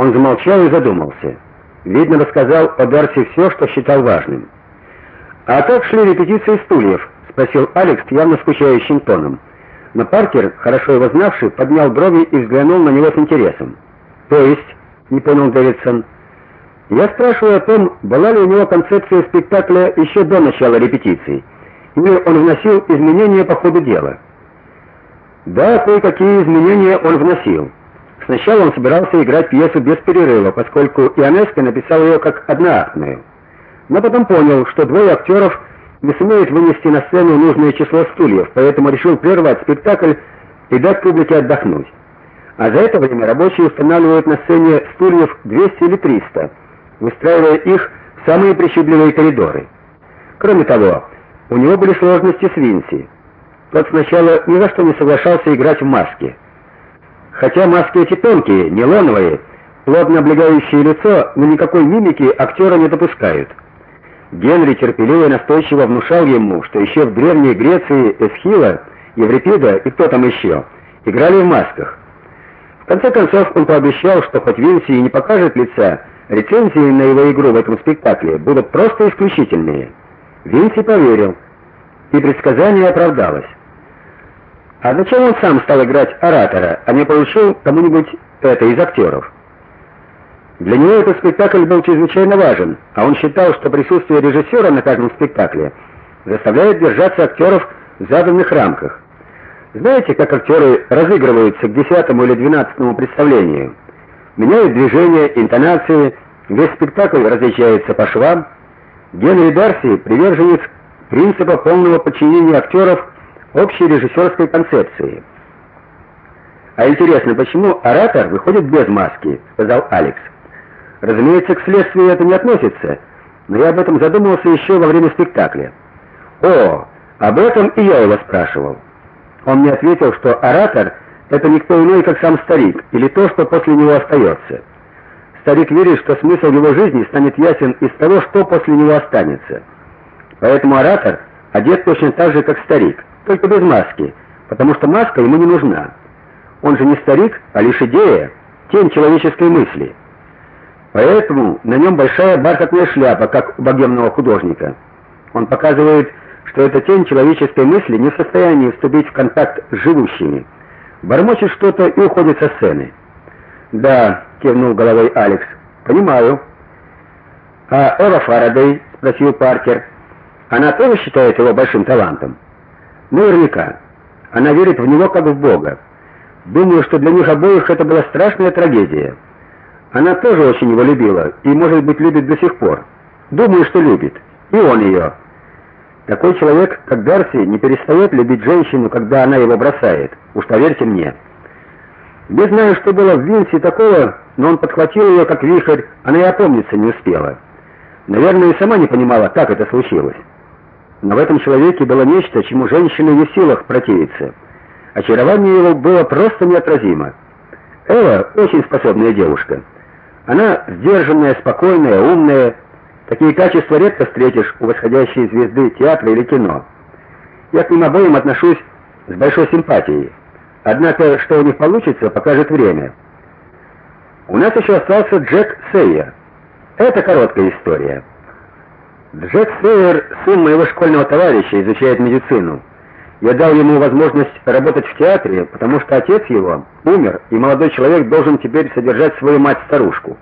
Он замолчал и задумался. Видно, рассказал о Дарси все, что считал важным. А как шли репетиции стульев? спросил Алекс явно скучающим тоном. Но Паркер, хорошо его знавший, поднял брови и взглянул на него с интересом. То есть, не понял Дэвидсон. Я спрашиваю о том, была ли у него концепция спектакля еще до начала репетиций, или он вносил изменения по ходу дела. Да, кое-какие изменения он вносил. Сначала он собирался играть пьесу без перерыва, поскольку Ионеско написал ее как одноактную. Но потом понял, что двое актеров не сумеют вынести на сцену нужное число стульев, поэтому решил прервать спектакль и дать публике отдохнуть. А за это время рабочие устанавливают на сцене стульев 200 или 300, выстраивая их в самые причудливые коридоры. Кроме того, у него были сложности с Винси. Тот сначала ни за что не соглашался играть в маске. Хотя маски эти тонкие, нейлоновые, плотно облегающие лицо, но никакой мимики актера не допускают. Генри терпеливо и настойчиво внушал ему, что еще в древней Греции Эсхила, Еврипида и кто там еще играли в масках. В конце концов он пообещал, что хоть Винси и не покажет лица, рецензии на его игру в этом спектакле будут просто исключительные. Винси поверил, и предсказание оправдалось. А зачем он сам стал играть оратора, а не поручил кому-нибудь это из актеров? Для него этот спектакль был чрезвычайно важен, а он считал, что присутствие режиссера на каждом спектакле заставляет держаться актеров в заданных рамках. Знаете, как актеры разыгрываются к десятому или двенадцатому представлению? Меняют движения, интонации, весь спектакль различается по швам. Генри Дарси приверженец принципа полного подчинения актеров общей режиссерской концепции. А интересно, почему оратор выходит без маски, сказал Алекс. Разумеется, к следствию это не относится, но я об этом задумался еще во время спектакля. О, об этом и я его спрашивал. Он мне ответил, что оратор это никто иной, как сам старик, или то, что после него остается. Старик верит, что смысл его жизни станет ясен из того, что после него останется. Поэтому оратор одет точно так же, как старик, только без маски, потому что маска ему не нужна. Он же не старик, а лишь идея, тень человеческой мысли. Поэтому на нем большая бархатная шляпа, как у богемного художника. Он показывает, что эта тень человеческой мысли не в состоянии вступить в контакт с живущими. Бормочет что-то и уходит со сцены. "Да", кивнул головой Алекс. "Понимаю". "А Эва Фарадей?" спросил Паркер. "Она тоже считает его большим талантом?" "Наверняка. Она верит в него как в бога. Думаю, что для них обоих это была страшная трагедия". Она тоже очень его любила и, может быть, любит до сих пор. Думаю, что любит. И он ее. Такой человек, как Дарси, не перестает любить женщину, когда она его бросает. Уж поверьте мне. Не знаю, что было в Винсе такого, но он подхватил ее как вихрь, она и опомниться не успела. Наверное, и сама не понимала, как это случилось. Но в этом человеке было нечто, чему женщины не в силах противиться. Очарование его было просто неотразимо. Эва очень способная девушка. Она сдержанная, спокойная, умная. Такие качества редко встретишь у восходящей звезды театра или кино. Я к ним обоим отношусь с большой симпатией. Однако, что у них получится, покажет время. У нас еще остался Джек Сейер. Это короткая история. Джек Сейер сын моего школьного товарища, изучает медицину. Я дал ему возможность работать в театре, потому что отец его умер, и молодой человек должен теперь содержать свою мать-старушку.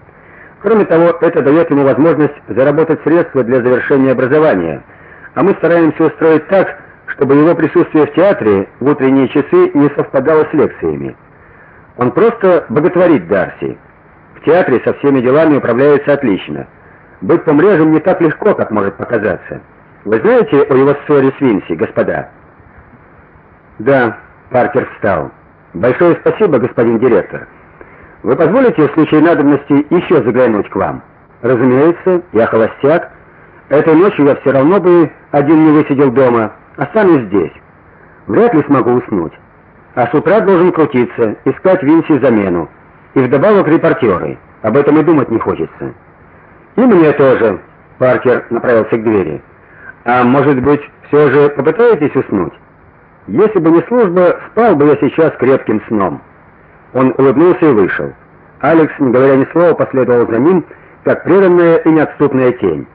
Кроме того, это дает ему возможность заработать средства для завершения образования. А мы стараемся устроить так, чтобы его присутствие в театре в утренние часы не совпадало с лекциями. Он просто боготворит Дарси. В театре со всеми делами управляется отлично. Быть помрежем не так легко, как может показаться. Вы знаете о его ссоре с Винси, господа? Да, Паркер встал. Большое спасибо, господин директор. Вы позволите в случае надобности еще заглянуть к вам? Разумеется, я холостяк. Этой ночью я все равно бы один не высидел дома. Останусь здесь. Вряд ли смогу уснуть. А с утра должен крутиться, искать Винси замену. И вдобавок репортеры. Об этом и думать не хочется. И мне тоже. Паркер направился к двери. А может быть, все же попытаетесь уснуть? Если бы не служба, спал бы я сейчас крепким сном. Он улыбнулся и вышел. Алекс, не говоря ни слова, последовал за ним, как преданная и неотступная тень.